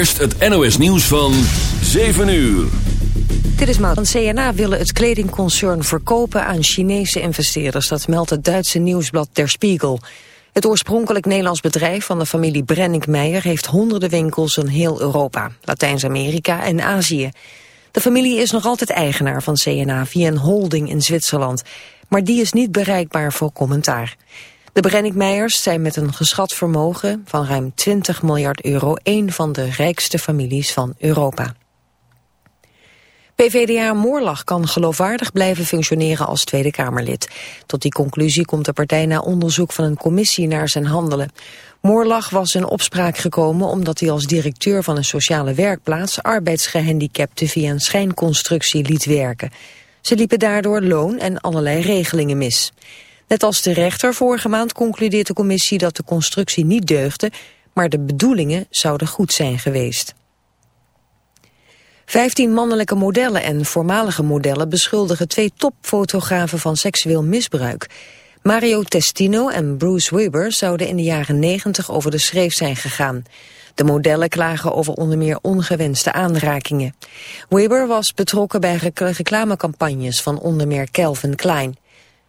Eerst het NOS nieuws van 7 uur. Dit is Maud. CNA willen het kledingconcern verkopen aan Chinese investeerders. Dat meldt het Duitse nieuwsblad Der Spiegel. Het oorspronkelijk Nederlands bedrijf van de familie Brenninkmeijer... heeft honderden winkels in heel Europa, Latijns-Amerika en Azië. De familie is nog altijd eigenaar van CNA via een holding in Zwitserland. Maar die is niet bereikbaar voor commentaar. De Brenninkmeijers zijn met een geschat vermogen van ruim 20 miljard euro... een van de rijkste families van Europa. PVDA Moorlag kan geloofwaardig blijven functioneren als Tweede Kamerlid. Tot die conclusie komt de partij na onderzoek van een commissie naar zijn handelen. Moorlag was in opspraak gekomen omdat hij als directeur van een sociale werkplaats arbeidsgehandicapten via een schijnconstructie liet werken. Ze liepen daardoor loon en allerlei regelingen mis. Net als de rechter vorige maand concludeert de commissie dat de constructie niet deugde, maar de bedoelingen zouden goed zijn geweest. Vijftien mannelijke modellen en voormalige modellen beschuldigen twee topfotografen van seksueel misbruik. Mario Testino en Bruce Weber zouden in de jaren 90 over de schreef zijn gegaan. De modellen klagen over onder meer ongewenste aanrakingen. Weber was betrokken bij reclamecampagnes van onder meer Calvin Klein.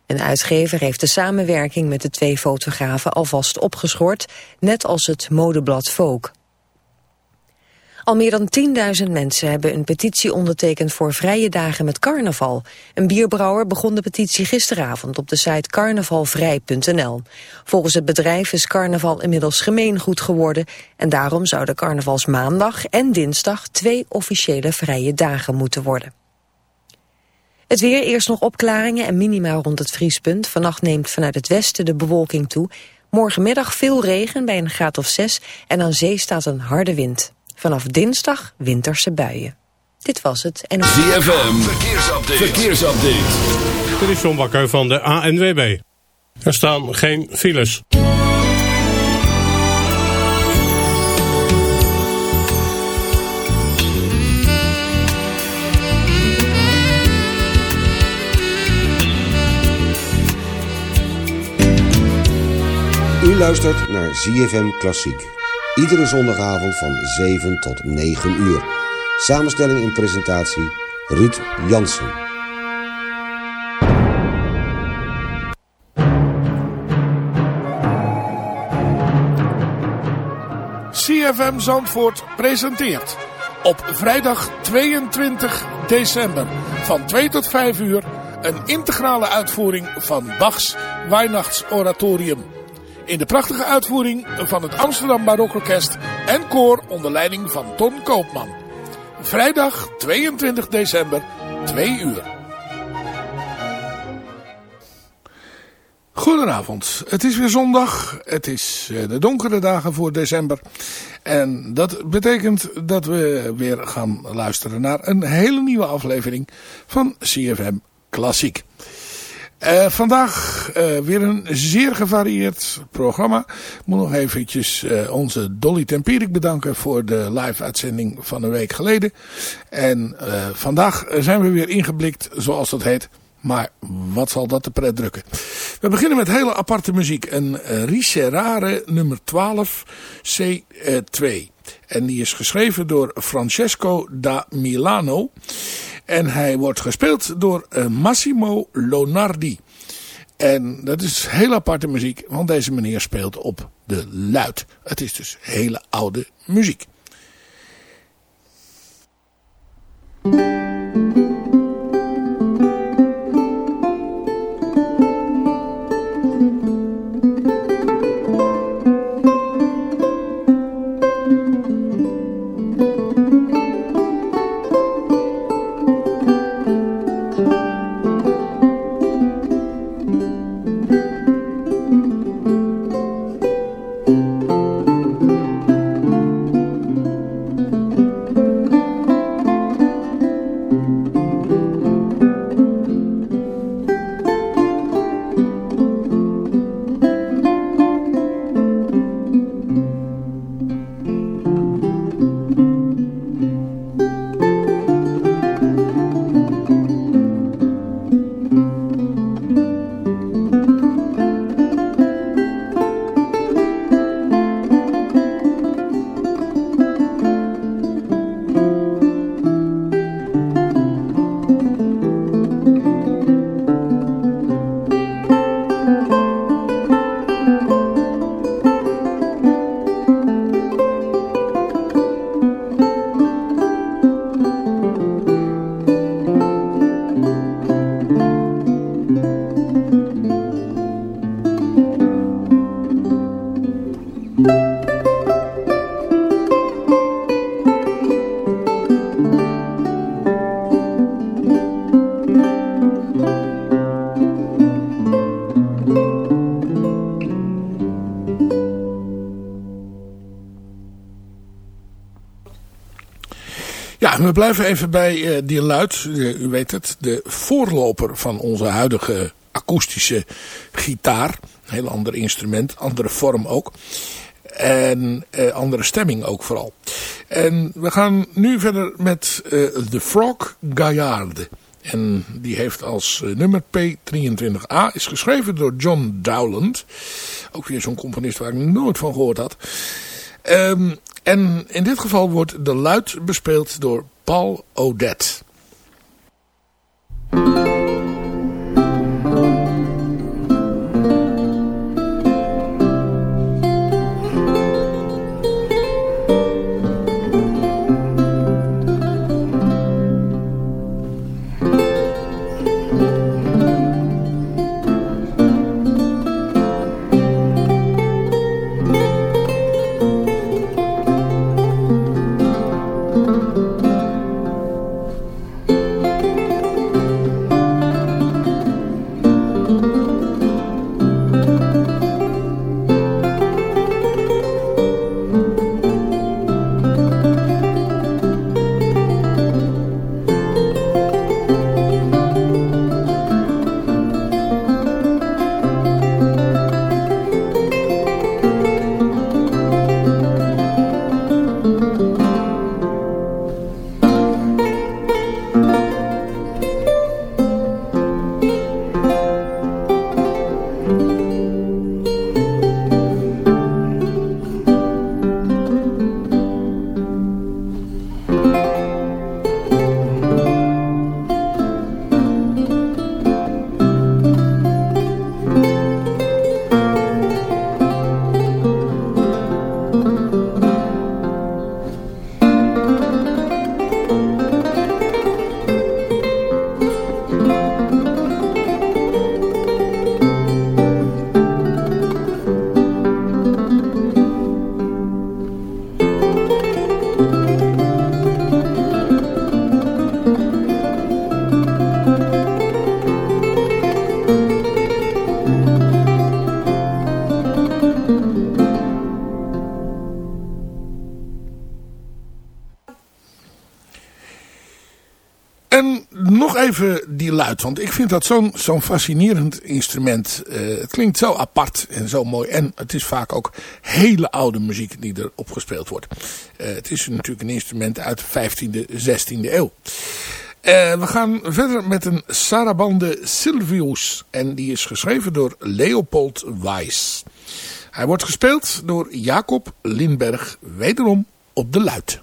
Een uitgever heeft de samenwerking met de twee fotografen alvast opgeschort, net als het modeblad Vogue. Al meer dan 10.000 mensen hebben een petitie ondertekend voor vrije dagen met carnaval. Een bierbrouwer begon de petitie gisteravond op de site carnavalvrij.nl. Volgens het bedrijf is carnaval inmiddels gemeengoed geworden... en daarom zouden carnavalsmaandag en dinsdag twee officiële vrije dagen moeten worden. Het weer, eerst nog opklaringen en minima rond het vriespunt. Vannacht neemt vanuit het westen de bewolking toe. Morgenmiddag veel regen bij een graad of zes en aan zee staat een harde wind. Vanaf dinsdag winterse buien. Dit was het. En... ZFM, verkeersupdate. verkeersupdate. Dit is John Bakker van de ANWB. Er staan geen files. Luistert naar ZFM Klassiek. Iedere zondagavond van 7 tot 9 uur. Samenstelling en presentatie Ruud Jansen. CFM Zandvoort presenteert op vrijdag 22 december van 2 tot 5 uur een integrale uitvoering van Bachs Weihnachtsoratorium in de prachtige uitvoering van het Amsterdam Barokorkest en koor onder leiding van Ton Koopman. Vrijdag 22 december, 2 uur. Goedenavond, het is weer zondag. Het is eh, de donkere dagen voor december. En dat betekent dat we weer gaan luisteren naar een hele nieuwe aflevering van CFM Klassiek. Uh, vandaag uh, weer een zeer gevarieerd programma. Ik moet nog eventjes uh, onze Dolly Tempierik bedanken voor de live uitzending van een week geleden. En vandaag zijn we weer ingeblikt, zoals dat heet. Maar wat zal dat de pret drukken? We beginnen met hele aparte muziek. Een Ricerare nummer 12 C2. En die is geschreven door Francesco da Milano. En hij wordt gespeeld door uh, Massimo Lonardi. En dat is heel aparte muziek, want deze meneer speelt op de luid. Het is dus hele oude muziek. We blijven even bij uh, die luid. u weet het, de voorloper van onze huidige akoestische gitaar. Een heel ander instrument, andere vorm ook. En uh, andere stemming ook vooral. En we gaan nu verder met The Frog Gaillarde. En die heeft als nummer P23A. Is geschreven door John Dowland. Ook weer zo'n componist waar ik nooit van gehoord had. Um, en in dit geval wordt de luid bespeeld door Paul Odette. Even die luid. Want ik vind dat zo'n zo'n fascinerend instrument. Uh, het klinkt zo apart en zo mooi. En het is vaak ook hele oude muziek die er opgespeeld wordt. Uh, het is natuurlijk een instrument uit de 15e, 16e eeuw. Uh, we gaan verder met een Sarabande Silvius. En die is geschreven door Leopold Weiss. Hij wordt gespeeld door Jacob Lindberg, wederom op de luid.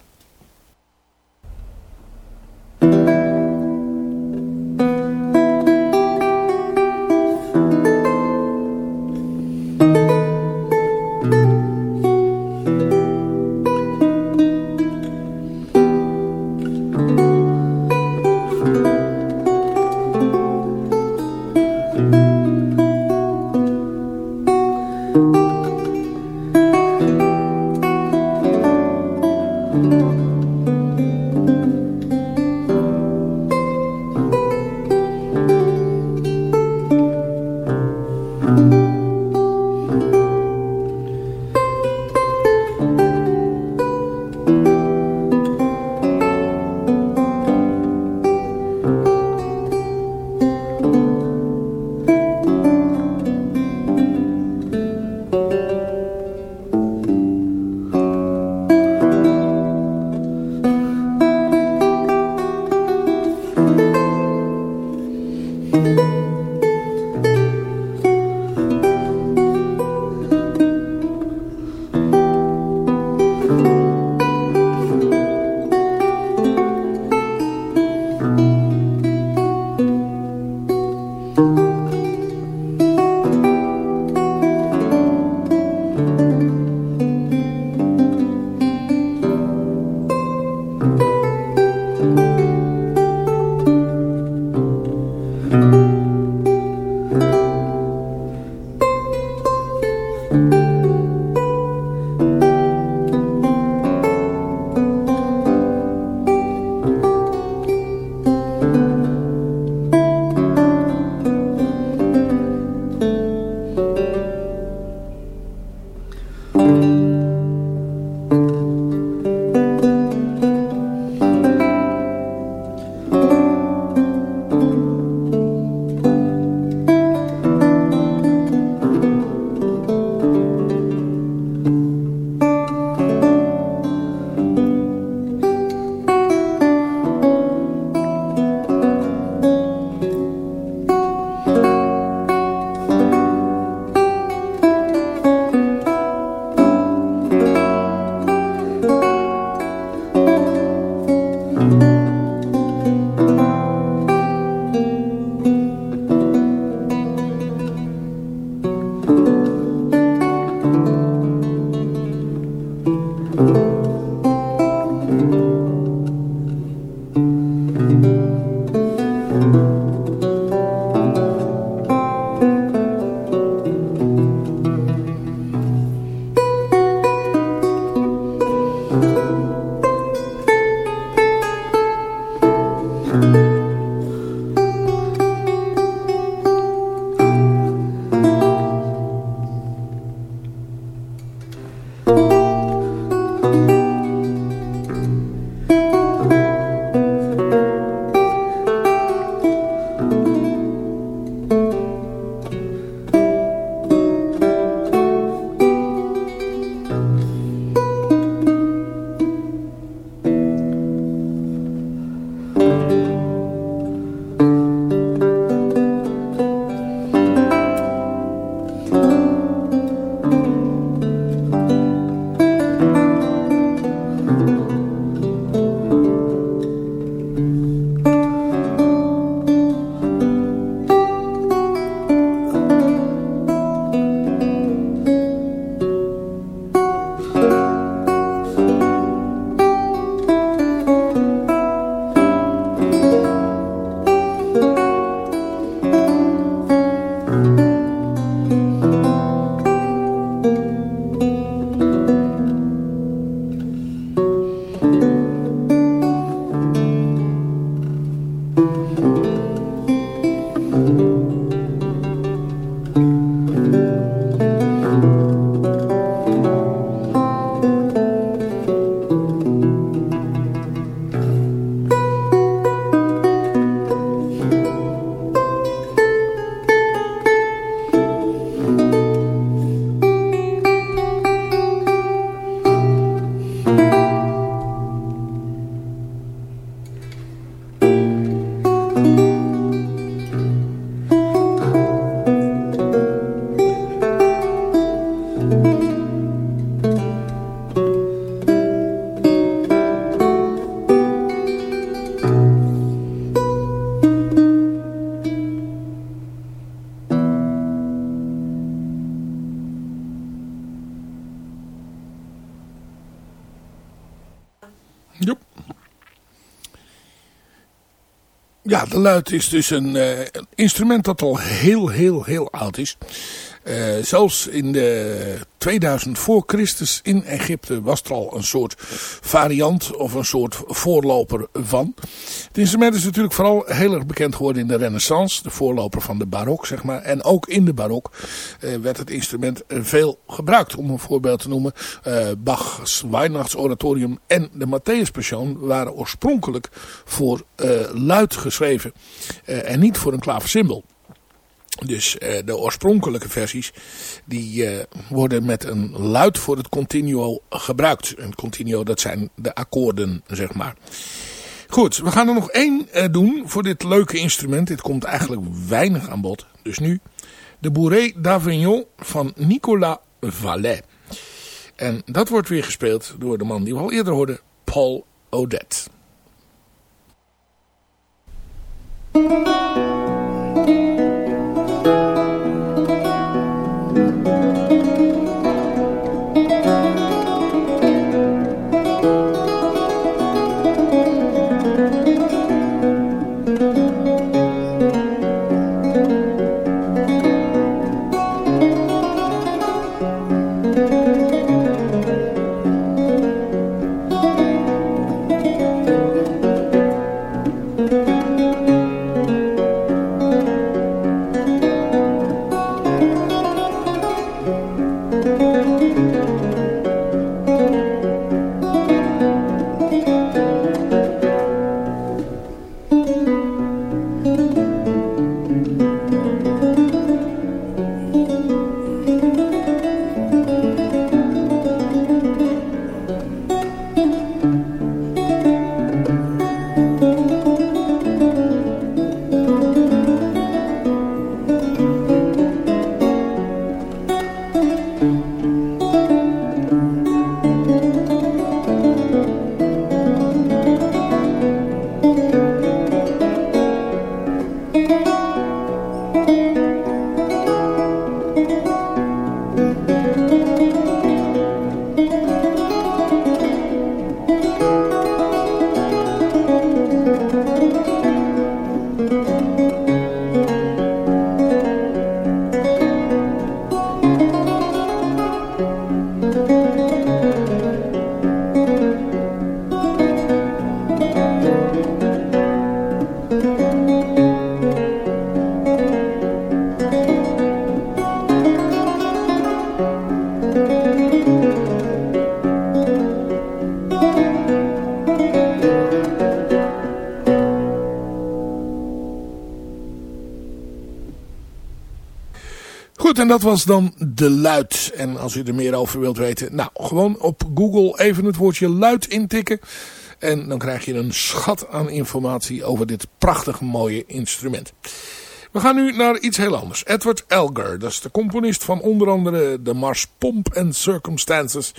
Ja, de luid is dus een, een, instrument dat al heel, heel, heel oud is. Uh, zelfs in de 2000 voor Christus in Egypte was er al een soort variant of een soort voorloper van. Het instrument is natuurlijk vooral heel erg bekend geworden in de renaissance. De voorloper van de barok, zeg maar. En ook in de barok uh, werd het instrument veel gebruikt. Om een voorbeeld te noemen. Uh, Bach's Weihnachtsoratorium en de Matthäuspassion waren oorspronkelijk voor luid geschreven. en niet voor een klaversymbol. Dus uh, de oorspronkelijke versies die uh, worden met een luid voor het continuo gebruikt. Een continuo dat zijn de akkoorden zeg maar. Goed, we gaan er nog één uh, doen voor dit leuke instrument. Dit komt eigenlijk weinig aan bod. Dus nu de Bourrée d'Avignon van Nicolas Vallet. En dat wordt weer gespeeld door de man die we al eerder hoorden, Paul Odette. En dat was dan de luid. En als u er meer over wilt weten, nou, gewoon op Google even het woordje luid intikken. En dan krijg je een schat aan informatie over dit prachtig mooie instrument. We gaan nu naar iets heel anders. Edward Elgar, dat is de componist van onder andere de Mars Pomp and Circumstances.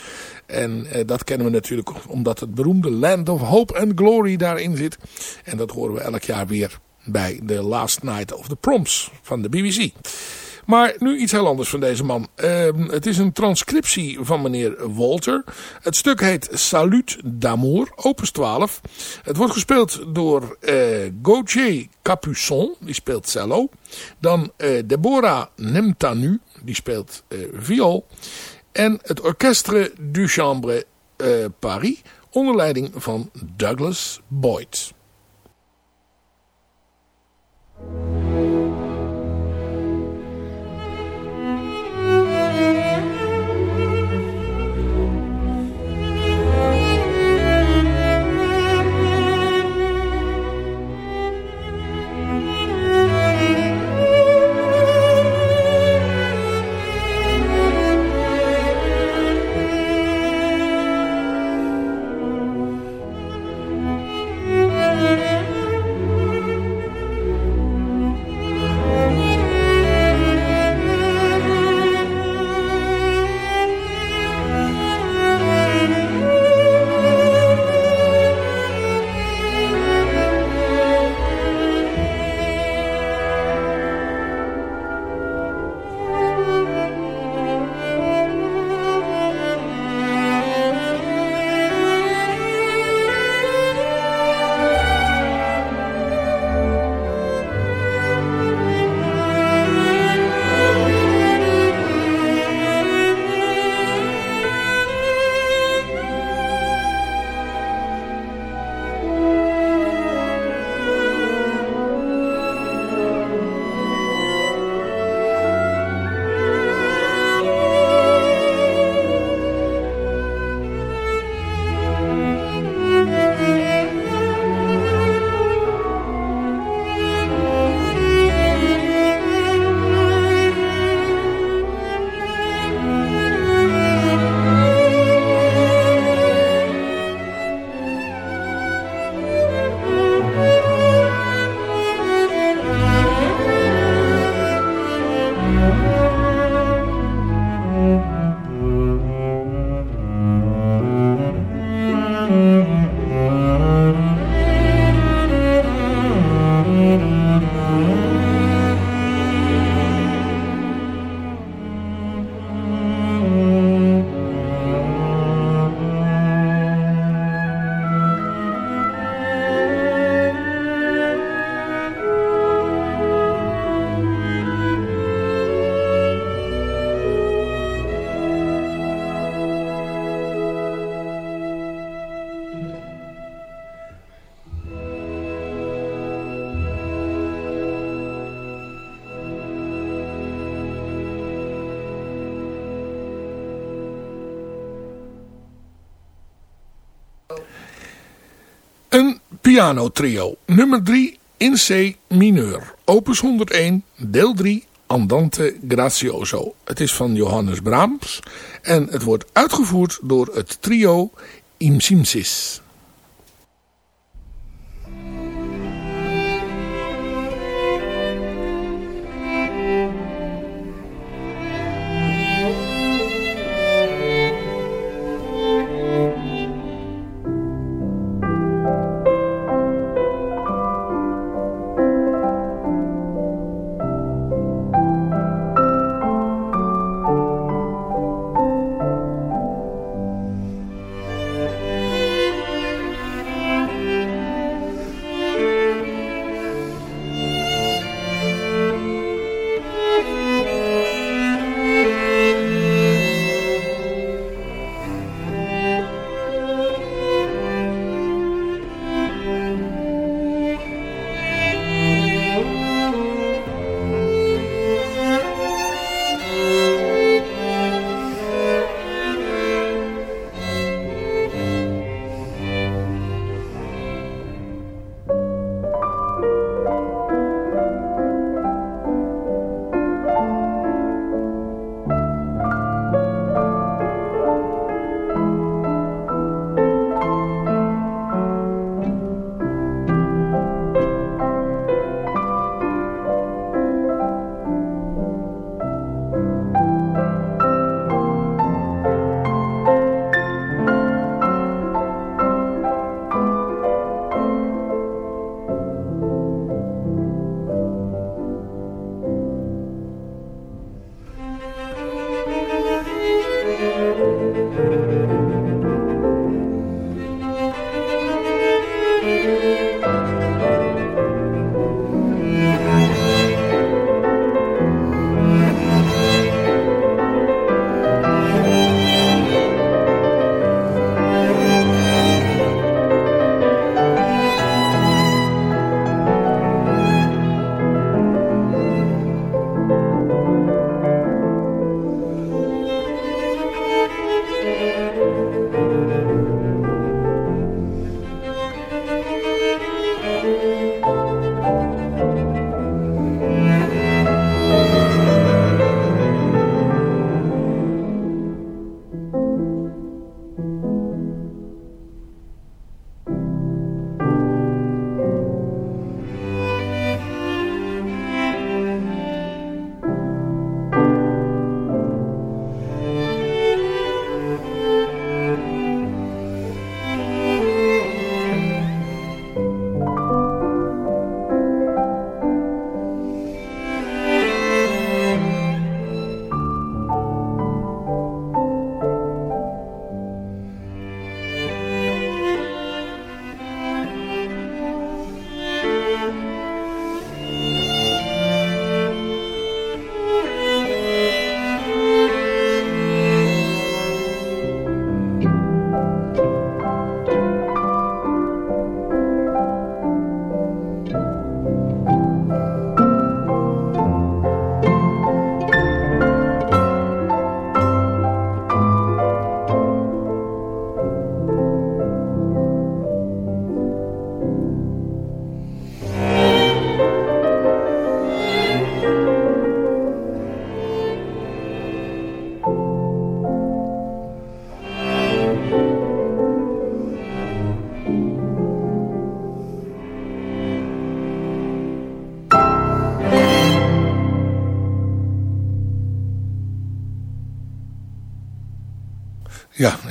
En eh, dat kennen we natuurlijk omdat het beroemde Land of Hope and Glory daarin zit. En dat horen we elk jaar weer bij The Last Night of the Proms van de BBC. Maar nu iets heel anders van deze man. Uh, het is een transcriptie van meneer Walter. Het stuk heet Salut d'Amour, opus 12. Het wordt gespeeld door uh, Gauthier Capuçon, die speelt cello. Dan uh, Deborah Nemtanu, die speelt uh, viool. En het Orchestre du Chambre Paris, onder leiding van Douglas Boyd. Piano trio nummer 3 in C mineur. Opus 101, deel 3, Andante Grazioso. Het is van Johannes Brahms en het wordt uitgevoerd door het trio Imsimsis.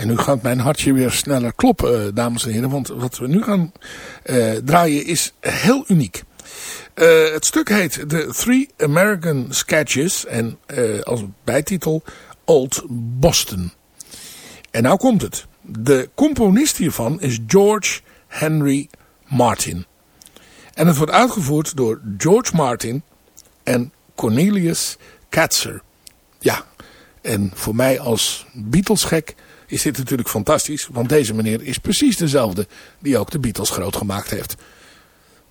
En nu gaat mijn hartje weer sneller kloppen, uh, dames en heren. Want wat we nu gaan uh, draaien is heel uniek. Uh, het stuk heet The Three American Sketches. En als bijtitel Old Boston. En nou komt het. De componist hiervan is George Henry Martin. En het wordt uitgevoerd door George Martin en Cornelius Katzer. Ja, en voor mij als Beatles-gek is dit natuurlijk fantastisch. Want deze meneer is precies dezelfde die ook de Beatles groot gemaakt heeft.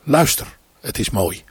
Luister, het is mooi.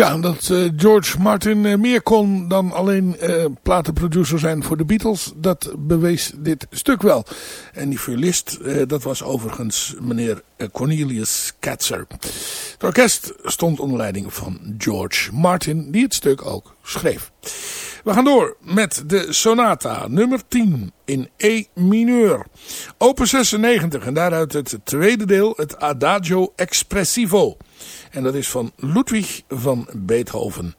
Ja, dat uh, George Martin uh, meer kon dan alleen uh, platenproducer zijn voor de Beatles, dat bewees dit stuk wel. En die violist, dat was overigens meneer Cornelius Katzer. Het orkest stond onder leiding van George Martin, die het stuk ook schreef. We gaan door met de sonata nummer 10 in E mineur. Open 96 en daaruit het tweede deel, het Adagio Expressivo. En dat is van Ludwig van Beethoven.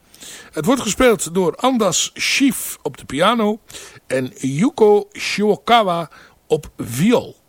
Het wordt gespeeld door Andas Schief op de piano en Yuko Shiokawa op viool.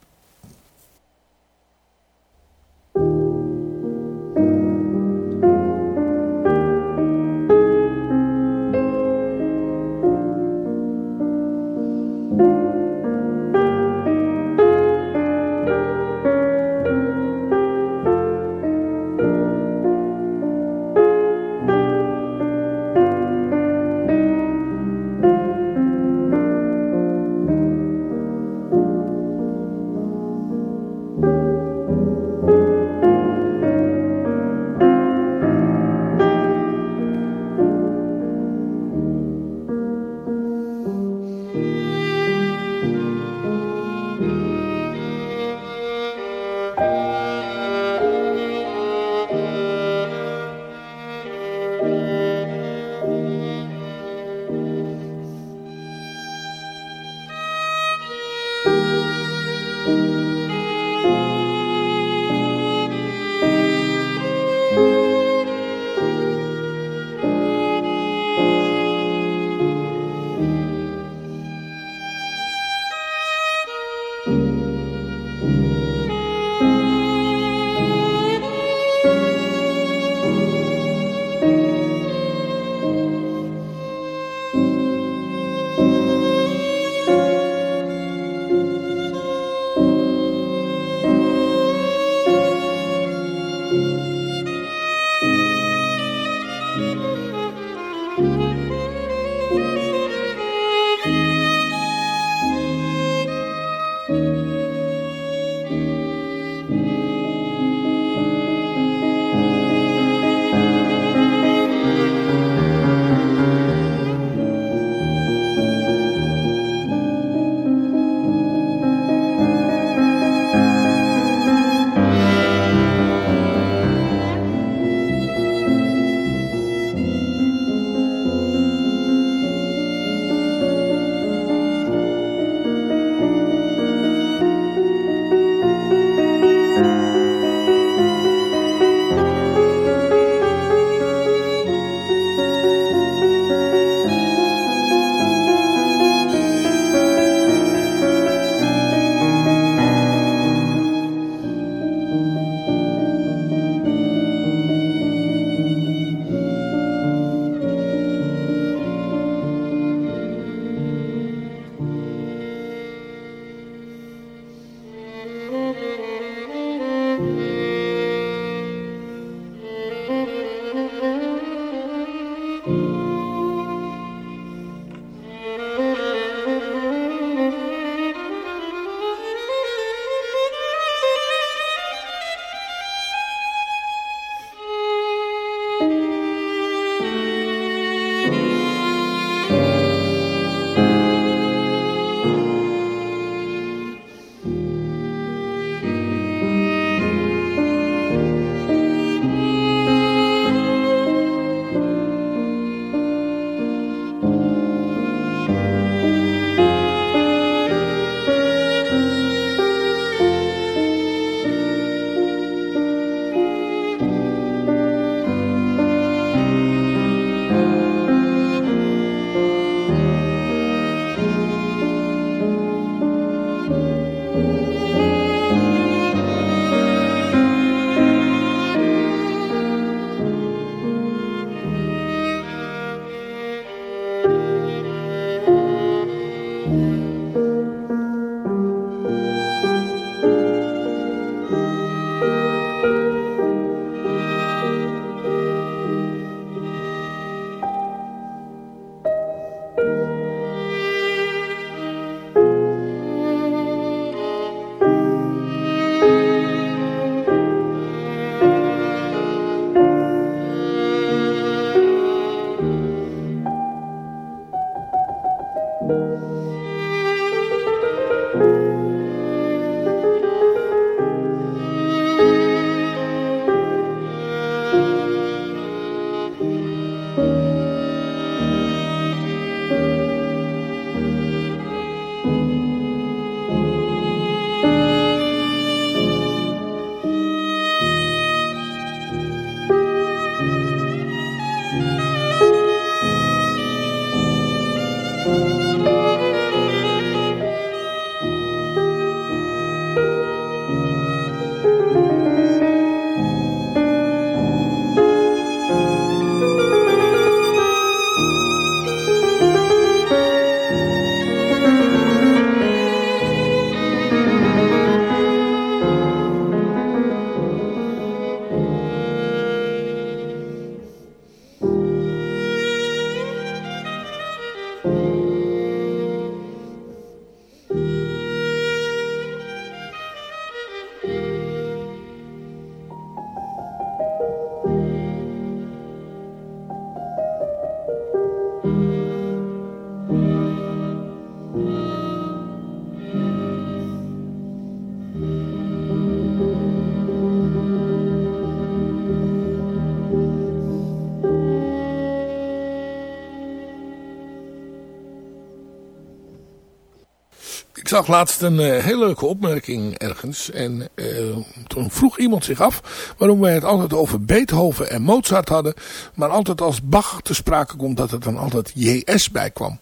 Zag laatst een uh, hele leuke opmerking ergens. En uh, toen vroeg iemand zich af waarom wij het altijd over Beethoven en Mozart hadden. Maar altijd als Bach te sprake komt dat er dan altijd JS bij kwam.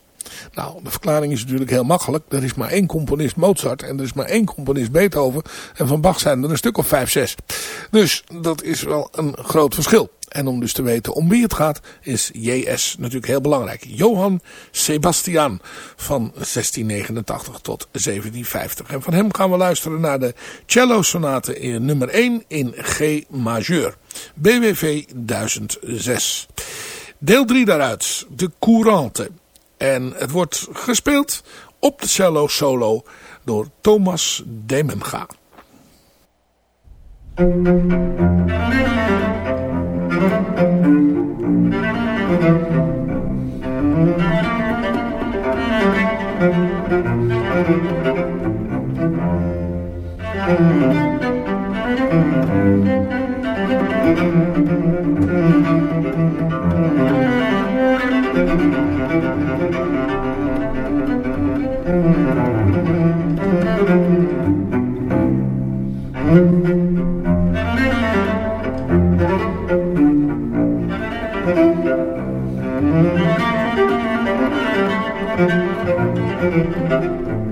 Nou, de verklaring is natuurlijk heel makkelijk. Er is maar één componist Mozart en er is maar één componist Beethoven. En van Bach zijn er een stuk of vijf, zes. Dus dat is wel een groot verschil. En om dus te weten om wie het gaat, is JS natuurlijk heel belangrijk. Johann Sebastian van 1689 tot 1750. En van hem gaan we luisteren naar de cello sonate in nummer 1 in G majeur. BWV 1006. Deel 3 daaruit, de Courante. En het wordt gespeeld op de cello solo door Thomas Demenga. En ik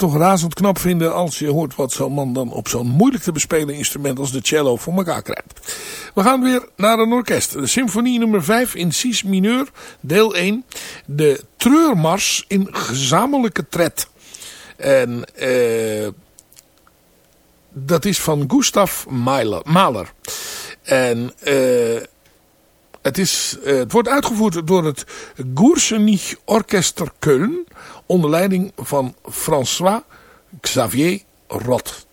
toch razend knap vinden als je hoort wat zo'n man dan op zo'n moeilijk te bespelen instrument als de cello voor elkaar krijgt. We gaan weer naar een orkest. De symfonie nummer 5 in Cis mineur, deel 1. De treurmars in gezamenlijke tred. En eh dat is van Gustav Mahler. En uh, het, is, uh, het wordt uitgevoerd door het Goersenich Orchester Köln onder leiding van François Xavier Roth.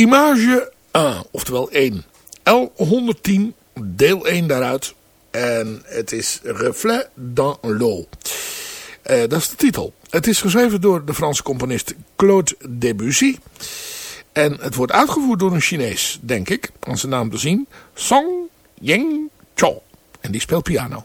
Image 1, oftewel 1. L110, deel 1 daaruit. En het is Reflet dans l'eau. Uh, dat is de titel. Het is geschreven door de Franse componist Claude Debussy. En het wordt uitgevoerd door een Chinees, denk ik, aan zijn naam te zien. Song Ying Cho. En die speelt piano.